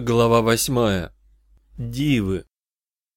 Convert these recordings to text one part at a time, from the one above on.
Глава восьмая. Дивы.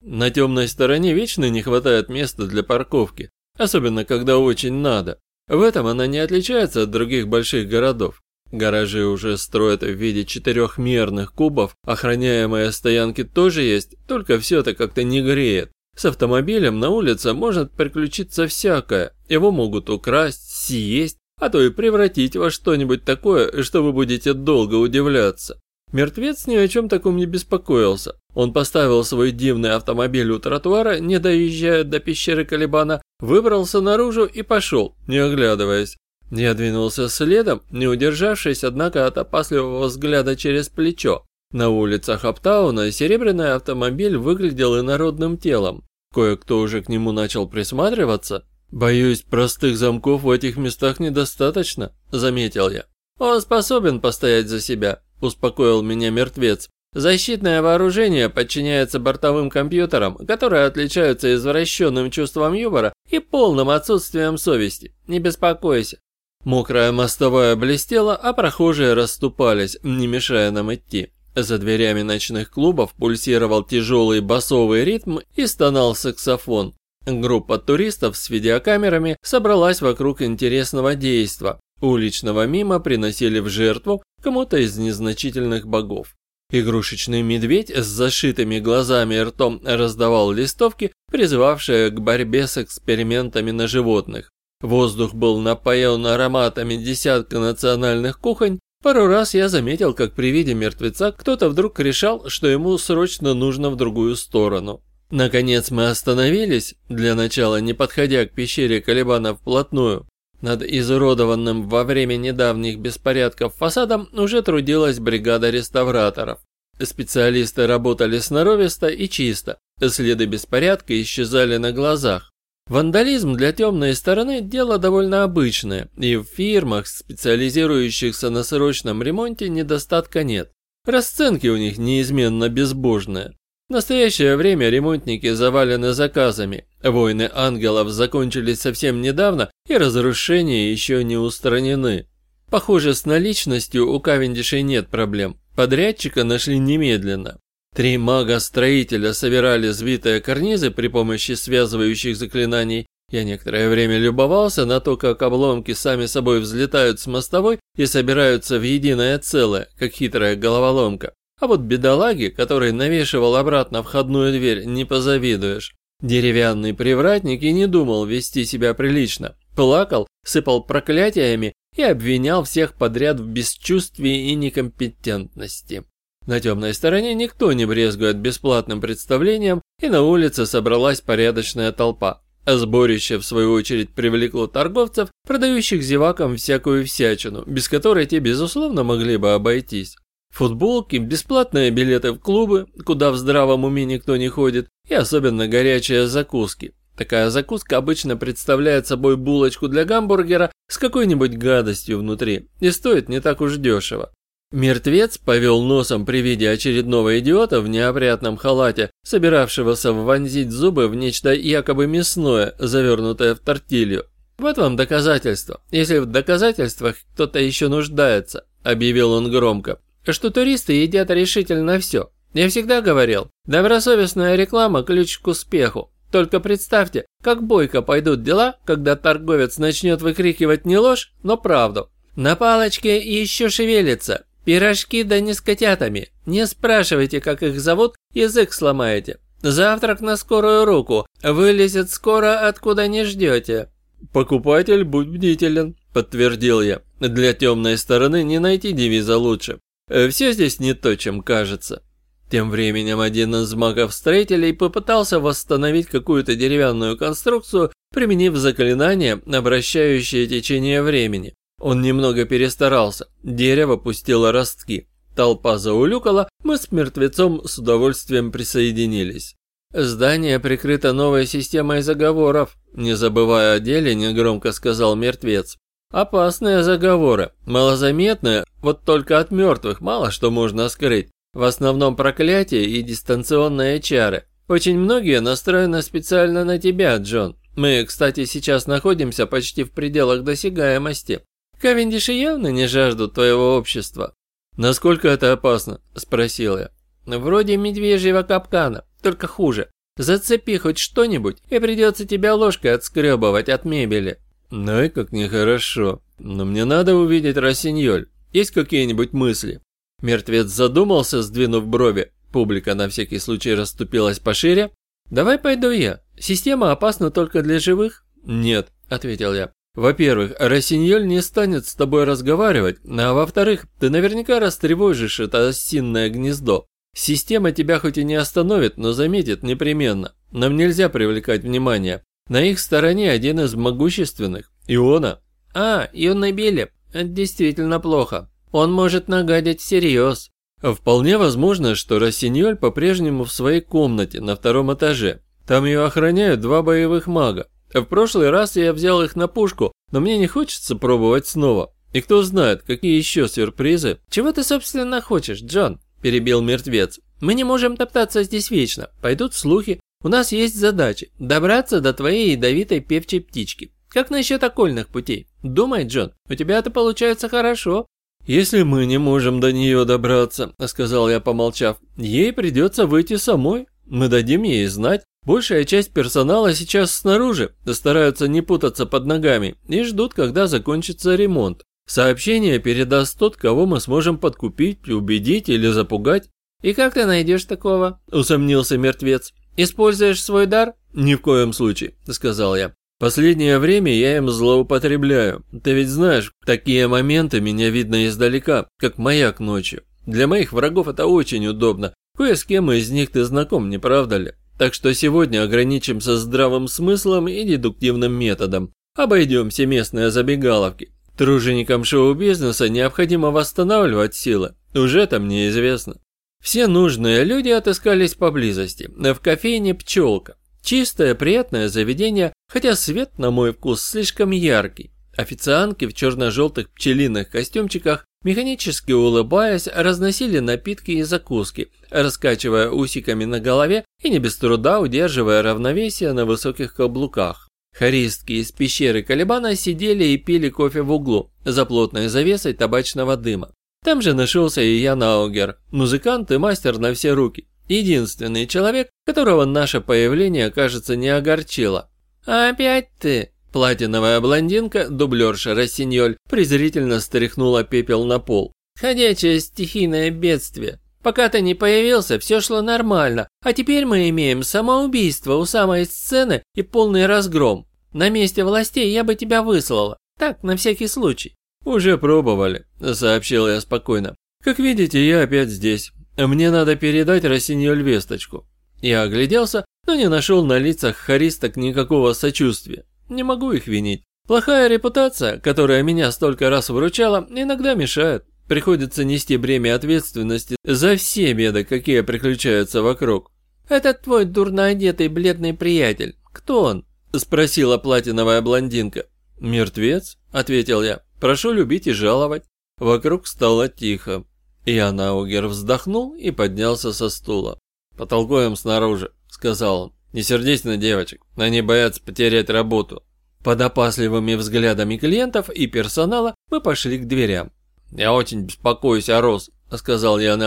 На темной стороне вечно не хватает места для парковки, особенно когда очень надо. В этом она не отличается от других больших городов. Гаражи уже строят в виде четырехмерных кубов, охраняемые стоянки тоже есть, только все это как-то не греет. С автомобилем на улице может приключиться всякое, его могут украсть, съесть, а то и превратить во что-нибудь такое, что вы будете долго удивляться. Мертвец ни о чем таком не беспокоился. Он поставил свой дивный автомобиль у тротуара, не доезжая до пещеры Калибана, выбрался наружу и пошел, не оглядываясь. Я двинулся следом, не удержавшись, однако, от опасливого взгляда через плечо. На улицах Аптауна серебряный автомобиль выглядел инородным телом. Кое-кто уже к нему начал присматриваться. «Боюсь, простых замков в этих местах недостаточно», — заметил я. «Он способен постоять за себя», успокоил меня мертвец. Защитное вооружение подчиняется бортовым компьютерам, которые отличаются извращенным чувством юмора и полным отсутствием совести. Не беспокойся. Мокрая мостовая блестела, а прохожие расступались, не мешая нам идти. За дверями ночных клубов пульсировал тяжелый басовый ритм и стонал саксофон. Группа туристов с видеокамерами собралась вокруг интересного действа. Уличного мимо приносили в жертву кому-то из незначительных богов. Игрушечный медведь с зашитыми глазами и ртом раздавал листовки, призывавшие к борьбе с экспериментами на животных. Воздух был напоен ароматами десятка национальных кухонь. Пару раз я заметил, как при виде мертвеца кто-то вдруг решал, что ему срочно нужно в другую сторону. Наконец мы остановились, для начала не подходя к пещере Калибана вплотную. Над изуродованным во время недавних беспорядков фасадом уже трудилась бригада реставраторов. Специалисты работали сноровисто и чисто, следы беспорядка исчезали на глазах. Вандализм для темной стороны – дело довольно обычное, и в фирмах, специализирующихся на срочном ремонте, недостатка нет. Расценки у них неизменно безбожные. В настоящее время ремонтники завалены заказами. Войны ангелов закончились совсем недавно, и разрушения еще не устранены. Похоже, с наличностью у Кавендишей нет проблем. Подрядчика нашли немедленно. Три мага-строителя собирали сбитые карнизы при помощи связывающих заклинаний. Я некоторое время любовался на то, как обломки сами собой взлетают с мостовой и собираются в единое целое, как хитрая головоломка. А вот бедолаге, который навешивал обратно входную дверь, не позавидуешь. Деревянный привратник и не думал вести себя прилично. Плакал, сыпал проклятиями и обвинял всех подряд в бесчувствии и некомпетентности. На темной стороне никто не брезгует бесплатным представлением, и на улице собралась порядочная толпа. А сборище, в свою очередь, привлекло торговцев, продающих зевакам всякую всячину, без которой те, безусловно, могли бы обойтись. Футболки, бесплатные билеты в клубы, куда в здравом уме никто не ходит, и особенно горячие закуски. Такая закуска обычно представляет собой булочку для гамбургера с какой-нибудь гадостью внутри и стоит не так уж дешево. Мертвец повел носом при виде очередного идиота в неопрятном халате, собиравшегося вонзить зубы в нечто якобы мясное, завернутое в тортилью. «Вот вам доказательство, если в доказательствах кто-то еще нуждается», – объявил он громко что туристы едят решительно все. Я всегда говорил, добросовестная реклама – ключ к успеху. Только представьте, как бойко пойдут дела, когда торговец начнет выкрикивать не ложь, но правду. На палочке еще шевелится. Пирожки да не с котятами. Не спрашивайте, как их зовут, язык сломаете. Завтрак на скорую руку. Вылезет скоро, откуда не ждете. Покупатель, будь бдителен, подтвердил я. Для темной стороны не найти девиза лучше. Э, Все здесь не то, чем кажется. Тем временем один из магов-строителей попытался восстановить какую-то деревянную конструкцию, применив заклинание, обращающее течение времени. Он немного перестарался, дерево пустило ростки. Толпа заулюкала, мы с мертвецом с удовольствием присоединились. «Здание прикрыто новой системой заговоров», не забывая о деле, негромко сказал мертвец. Опасные заговоры, малозаметные, вот только от мертвых мало что можно скрыть. В основном проклятие и дистанционные чары. Очень многие настроены специально на тебя, Джон. Мы, кстати, сейчас находимся почти в пределах досягаемости. Кавендиши явно не жаждут твоего общества. «Насколько это опасно?» – спросил я. «Вроде медвежьего капкана, только хуже. Зацепи хоть что-нибудь, и придется тебя ложкой отскребывать от мебели». «Ну и как нехорошо. Но мне надо увидеть Росиньоль. Есть какие-нибудь мысли?» Мертвец задумался, сдвинув брови. Публика на всякий случай расступилась пошире. «Давай пойду я. Система опасна только для живых?» «Нет», – ответил я. «Во-первых, Росиньоль не станет с тобой разговаривать, а во-вторых, ты наверняка растревожишь это осинное гнездо. Система тебя хоть и не остановит, но заметит непременно. Нам нельзя привлекать внимание. На их стороне один из могущественных – Иона». «А, Иона Белеп. Это действительно плохо. Он может нагадить всерьез». Вполне возможно, что Рассиньоль по-прежнему в своей комнате на втором этаже. Там ее охраняют два боевых мага. В прошлый раз я взял их на пушку, но мне не хочется пробовать снова. И кто знает, какие еще сюрпризы. Чего ты, собственно, хочешь, Джон? Перебил мертвец. Мы не можем топтаться здесь вечно. Пойдут слухи. У нас есть задачи. Добраться до твоей ядовитой певчей птички. Как насчет окольных путей? Думай, Джон, у тебя это получается хорошо. «Если мы не можем до нее добраться», – сказал я, помолчав, – «ей придется выйти самой. Мы дадим ей знать. Большая часть персонала сейчас снаружи, стараются не путаться под ногами и ждут, когда закончится ремонт. Сообщение передаст тот, кого мы сможем подкупить, убедить или запугать». «И как ты найдешь такого?» – усомнился мертвец. «Используешь свой дар?» «Ни в коем случае», – сказал я. Последнее время я им злоупотребляю. Ты ведь знаешь, такие моменты меня видно издалека, как маяк ночью. Для моих врагов это очень удобно. Кое с кем из них ты знаком, не правда ли? Так что сегодня ограничимся здравым смыслом и дедуктивным методом. Обойдем все местные забегаловки. Труженикам шоу-бизнеса необходимо восстанавливать силы. Уже это мне известно. Все нужные люди отыскались поблизости. В кофейне «Пчелка». Чистое, приятное заведение, хотя свет, на мой вкус, слишком яркий. Официантки в черно-желтых пчелиных костюмчиках, механически улыбаясь, разносили напитки и закуски, раскачивая усиками на голове и не без труда удерживая равновесие на высоких каблуках. Харистки из пещеры Калибана сидели и пили кофе в углу, за плотной завесой табачного дыма. Там же нашелся и Ян Аугер, музыкант и мастер на все руки. Единственный человек, которого наше появление, кажется, не огорчило. «Опять ты?» Платиновая блондинка, дублерша Рассиньоль, презрительно стряхнула пепел на пол. «Ходячее стихийное бедствие. Пока ты не появился, все шло нормально, а теперь мы имеем самоубийство у самой сцены и полный разгром. На месте властей я бы тебя выслала. Так, на всякий случай». «Уже пробовали», – сообщил я спокойно. «Как видите, я опять здесь. Мне надо передать Росиньоль весточку. Я огляделся, но не нашел на лицах харисток никакого сочувствия. Не могу их винить. Плохая репутация, которая меня столько раз выручала, иногда мешает. Приходится нести бремя ответственности за все беды, какие приключаются вокруг. «Этот твой дурно одетый бледный приятель. Кто он?» – спросила платиновая блондинка. «Мертвец?» – ответил я. «Прошу любить и жаловать». Вокруг стало тихо. Иоаннаугер вздохнул и поднялся со стула. «Потолкуем снаружи», — сказал он. «Не сердись на девочек, они боятся потерять работу». Под опасливыми взглядами клиентов и персонала мы пошли к дверям. «Я очень беспокоюсь о Рос», — сказал Ян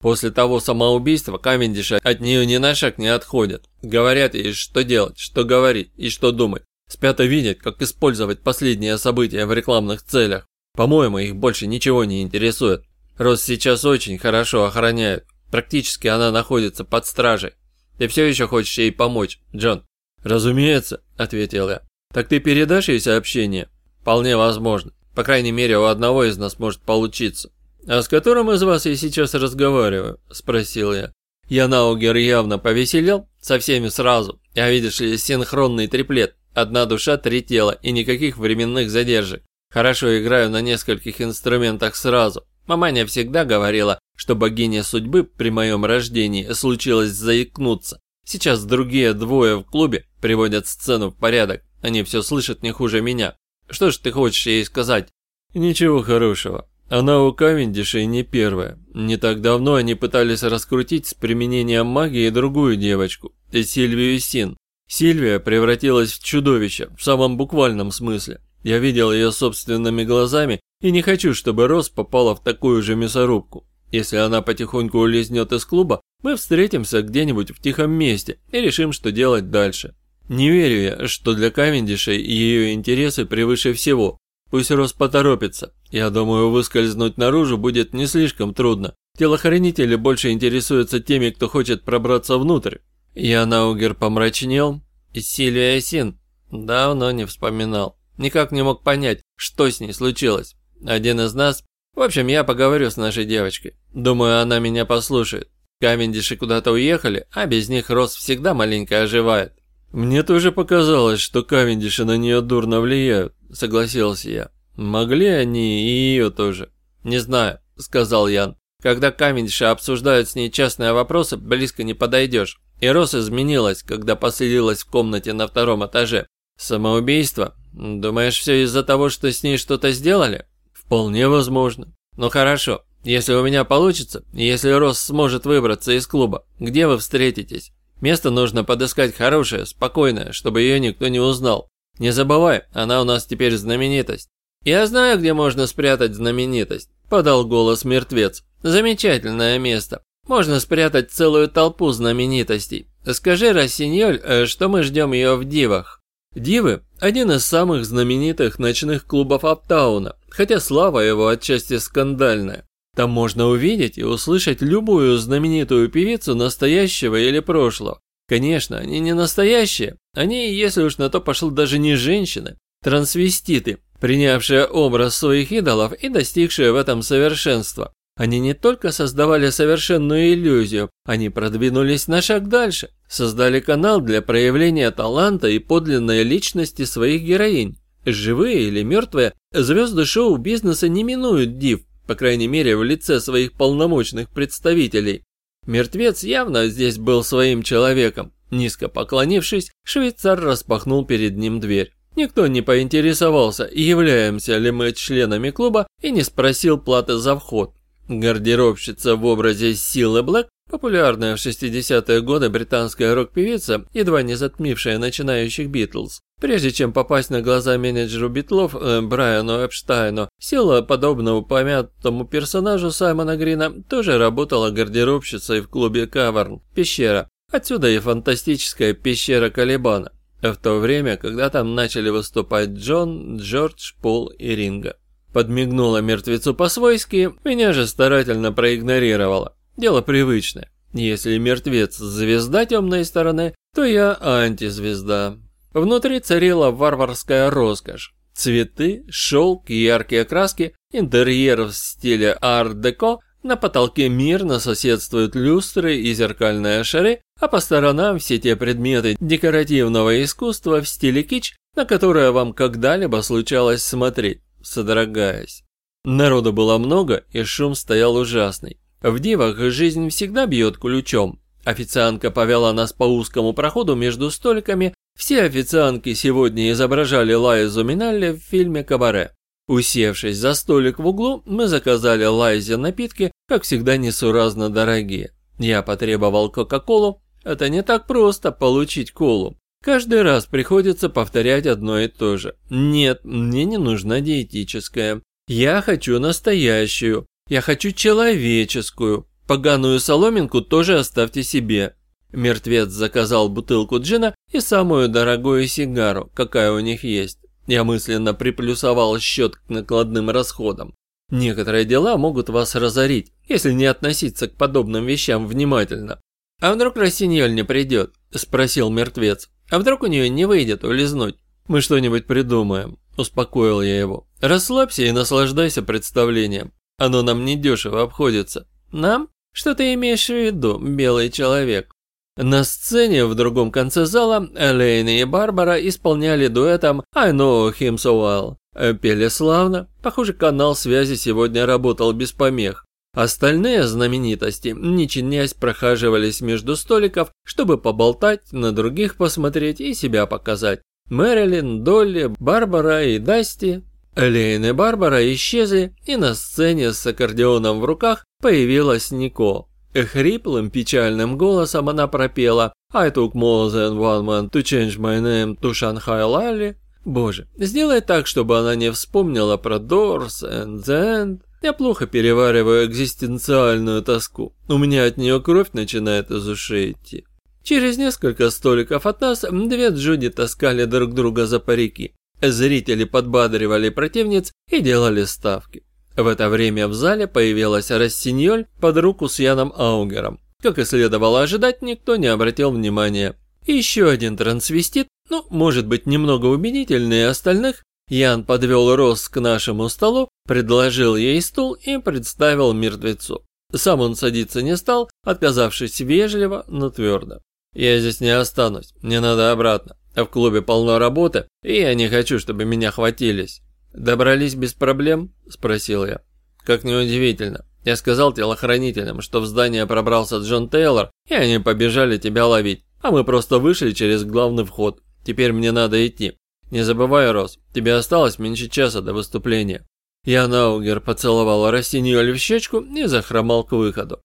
«После того самоубийства Камендиша от нее ни на шаг не отходят. Говорят ей, что делать, что говорить и что думать. Спят и видят, как использовать последние события в рекламных целях. По-моему, их больше ничего не интересует. Рос сейчас очень хорошо охраняют. Практически она находится под стражей. Ты все еще хочешь ей помочь, Джон? Разумеется, ответил я. Так ты передашь ей сообщение? Вполне возможно. По крайней мере, у одного из нас может получиться. А с которым из вас я сейчас разговариваю? Спросил я. Янаугер явно повеселел, со всеми сразу. Я, видишь ли, синхронный триплет. Одна душа, три тела и никаких временных задержек. Хорошо играю на нескольких инструментах сразу. Маманя всегда говорила, что богиня судьбы при моем рождении случилось заикнуться. Сейчас другие двое в клубе приводят сцену в порядок. Они все слышат не хуже меня. Что ж ты хочешь ей сказать? Ничего хорошего. Она у Кавендишей не первая. Не так давно они пытались раскрутить с применением магии другую девочку, Сильвию Син. Сильвия превратилась в чудовище, в самом буквальном смысле. Я видел ее собственными глазами и не хочу, чтобы Рос попала в такую же мясорубку. Если она потихоньку улизнет из клуба, мы встретимся где-нибудь в тихом месте и решим, что делать дальше. Не верю я, что для Кавендишей ее интересы превыше всего. Пусть Рос поторопится. Я думаю, выскользнуть наружу будет не слишком трудно. Телохранители больше интересуются теми, кто хочет пробраться внутрь. Я Наугер помрачнел. И Сильвия Син давно не вспоминал. Никак не мог понять, что с ней случилось. Один из нас... В общем, я поговорю с нашей девочкой. Думаю, она меня послушает. Кавендиши куда-то уехали, а без них Рос всегда маленько оживает. Мне тоже показалось, что Кавендиши на нее дурно влияют, согласился я. Могли они и ее тоже. Не знаю, сказал Ян. Когда Кавендиши обсуждают с ней частные вопросы, близко не подойдешь. И изменилась, когда поселилась в комнате на втором этаже. Самоубийство? Думаешь, все из-за того, что с ней что-то сделали? Вполне возможно. Ну хорошо, если у меня получится, если Рос сможет выбраться из клуба, где вы встретитесь? Место нужно подыскать хорошее, спокойное, чтобы ее никто не узнал. Не забывай, она у нас теперь знаменитость. Я знаю, где можно спрятать знаменитость, подал голос мертвец. Замечательное место. Можно спрятать целую толпу знаменитостей. Скажи, Рассиньоль, э, что мы ждем ее в Дивах. Дивы – один из самых знаменитых ночных клубов Аптауна, хотя слава его отчасти скандальная. Там можно увидеть и услышать любую знаменитую певицу настоящего или прошлого. Конечно, они не настоящие, они, если уж на то пошло, даже не женщины, трансвеститы, принявшие образ своих идолов и достигшие в этом совершенства. Они не только создавали совершенную иллюзию, они продвинулись на шаг дальше, создали канал для проявления таланта и подлинной личности своих героинь. Живые или мертвые, звезды шоу-бизнеса не минуют див, по крайней мере в лице своих полномочных представителей. Мертвец явно здесь был своим человеком. Низко поклонившись, швейцар распахнул перед ним дверь. Никто не поинтересовался, являемся ли мы членами клуба, и не спросил платы за вход. Гардеробщица в образе Силы Блэк, популярная в 60-е годы британская рок-певица, едва не затмившая начинающих Битлз. Прежде чем попасть на глаза менеджеру Битлов э, Брайану Эпштайну, Сила, подобно упомянутому персонажу Саймона Грина, тоже работала гардеробщицей в клубе Каверн, пещера. Отсюда и фантастическая пещера Калибана. В то время, когда там начали выступать Джон, Джордж, Пол и Ринга. Подмигнула мертвецу по-свойски, меня же старательно проигнорировала. Дело привычное. Если мертвец – звезда темной стороны, то я антизвезда. Внутри царила варварская роскошь. Цветы, шелк, яркие краски, интерьер в стиле арт-деко, на потолке мирно соседствуют люстры и зеркальные шары, а по сторонам все те предметы декоративного искусства в стиле кич, на которые вам когда-либо случалось смотреть содрогаясь. Народу было много, и шум стоял ужасный. В дивах жизнь всегда бьет ключом. Официантка повела нас по узкому проходу между столиками. Все официантки сегодня изображали Лайзу Миналли в фильме «Кабаре». Усевшись за столик в углу, мы заказали Лайзе напитки, как всегда несуразно дорогие. Я потребовал Кока-Колу. Это не так просто получить колу. Каждый раз приходится повторять одно и то же. Нет, мне не нужна диетическая. Я хочу настоящую. Я хочу человеческую. Поганую соломинку тоже оставьте себе. Мертвец заказал бутылку джина и самую дорогую сигару, какая у них есть. Я мысленно приплюсовал счет к накладным расходам. Некоторые дела могут вас разорить, если не относиться к подобным вещам внимательно. «А вдруг Рассиньоль не придет?» – спросил мертвец. А вдруг у нее не выйдет улизнуть? Мы что-нибудь придумаем. Успокоил я его. Расслабься и наслаждайся представлением. Оно нам недешево обходится. Нам? Что ты имеешь в виду, белый человек? На сцене в другом конце зала Элейн и Барбара исполняли дуэтом «I know him so well». Пели славно. Похоже, канал связи сегодня работал без помех. Остальные знаменитости, не чинясь, прохаживались между столиков, чтобы поболтать, на других посмотреть и себя показать. Мэрилин, Долли, Барбара и Дасти. Лейн и Барбара исчезли, и на сцене с аккордеоном в руках появилась Нико. Хриплым печальным голосом она пропела «I took more than one man to change my name to Shanghai Lally». Боже, сделай так, чтобы она не вспомнила про Doors and the End. Я плохо перевариваю экзистенциальную тоску. У меня от нее кровь начинает из ушей идти. Через несколько столиков от нас две Джуди таскали друг друга за парики. Зрители подбадривали противниц и делали ставки. В это время в зале появилась Рассиньоль под руку с Яном Аугером. Как и следовало ожидать, никто не обратил внимания. еще один трансвестит, ну, может быть, немного убедительнее остальных, Ян подвел Рос к нашему столу, предложил ей стул и представил мертвецу. Сам он садиться не стал, отказавшись вежливо, но твердо. «Я здесь не останусь, мне надо обратно. В клубе полно работы, и я не хочу, чтобы меня хватились». «Добрались без проблем?» – спросил я. «Как неудивительно. Я сказал телохранителям, что в здание пробрался Джон Тейлор, и они побежали тебя ловить, а мы просто вышли через главный вход. Теперь мне надо идти. Не забывай, Рос, тебе осталось меньше часа до выступления». Я Наугер поцеловал Растиньоль в щечку и захромал к выходу.